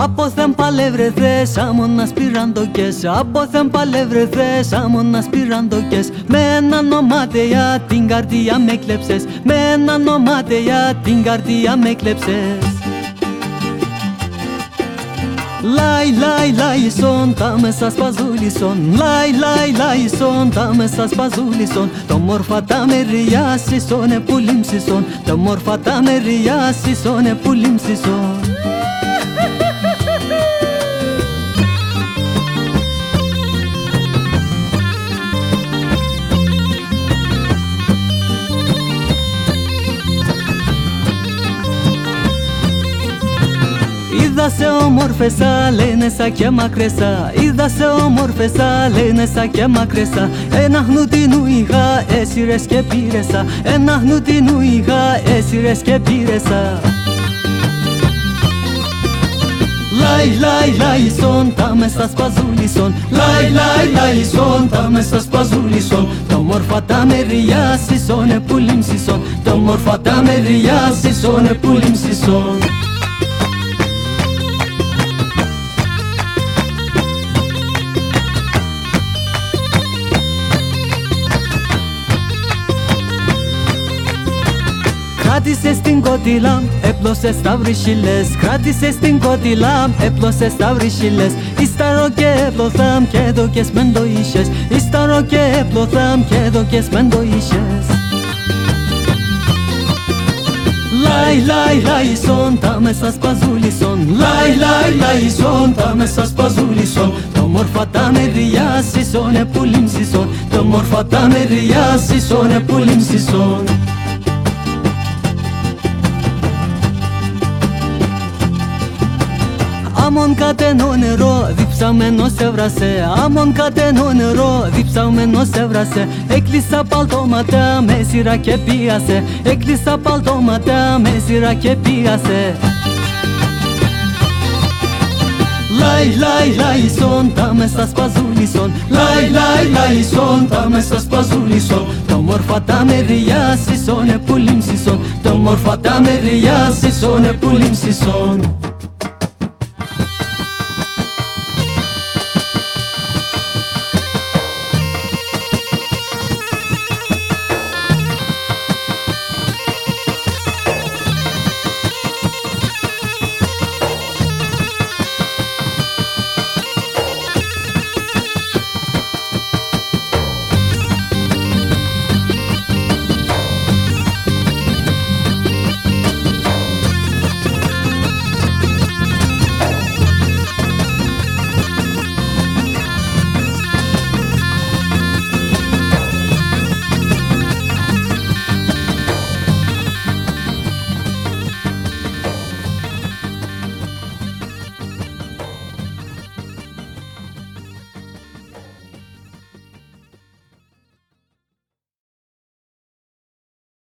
Από δεν παλεύρεθες άμονα σπυραντοκές Από δεν παλεύρεθες άμονα σπυραντοκές Με ένα νομάτεα την καρδιά με κλέψες. Με ένα νομάτεα την καρδιά με κλέψες. Λάι, λάι, λάι, σον, τα μέσα σπαζούλισον Λάι, λάι, λάι, σον, τα μέσα σπαζούλισον Το μόρφα τα μεριάσισον, επουλήμσισον Το μόρφα τα μεριάσισον, επουλήμσισον Είδα σε όμορφεσα, λένε σα και μακρέσα Είδα σε όμορφεσα, λένε σα και μακρέσα Ένα χνούτι είχα, έσυρες και πήρεσα. Ένα χνούτι είχα, έσυρες και πήρεσα. Λάι, λάι, λάι, σον, τα μέσα σπαζούλισον Λάι, λάι, λάι, σον, τα μέσα σπαζούλισον Το μόρφα τα μεριάσισον, επουλήμσισον Το μόρφα τα μεριάσισον, επουλήμσισον Κράτησες στην κότυλα, έπλωσες στα βρυσίλες Κράτησες στην κότυλα, έπλωσες στα βρυσίλες Ισταρό και έπλωθαμ και εδώ και μεν το είσες Ισταρό και έπλωθαμ και εδώ και μεν το είσες Λάι, λάι, λάι, σον, τα μέσα σπαζούλισον Λάι, λάι, λάι, σον, τα μέσα σπαζούλισον Το μόρφα τα μεριάσισον, επουλήμσισον Το μόρφα τα μεριάσισον, επουλήμσισον Άμον κατενό νερό διψαμένο σε βρασε Άμον κατενό νερό διψαμένο σε βρασε Έκλεισα παλτώματα με σειρά και πίασε. Έκλεισα παλτώματα με σειρά και πίασε. Λάι, λάι, λάι, σον, τα μέσα σπαζούλισον Λάι, λάι, λάι, σον, τα μέσα σπαζούλισον Το μόρφα τα μεριάσισον, επουλήμσισον Το μόρφα τα μεριάσισον, επουλήμσισον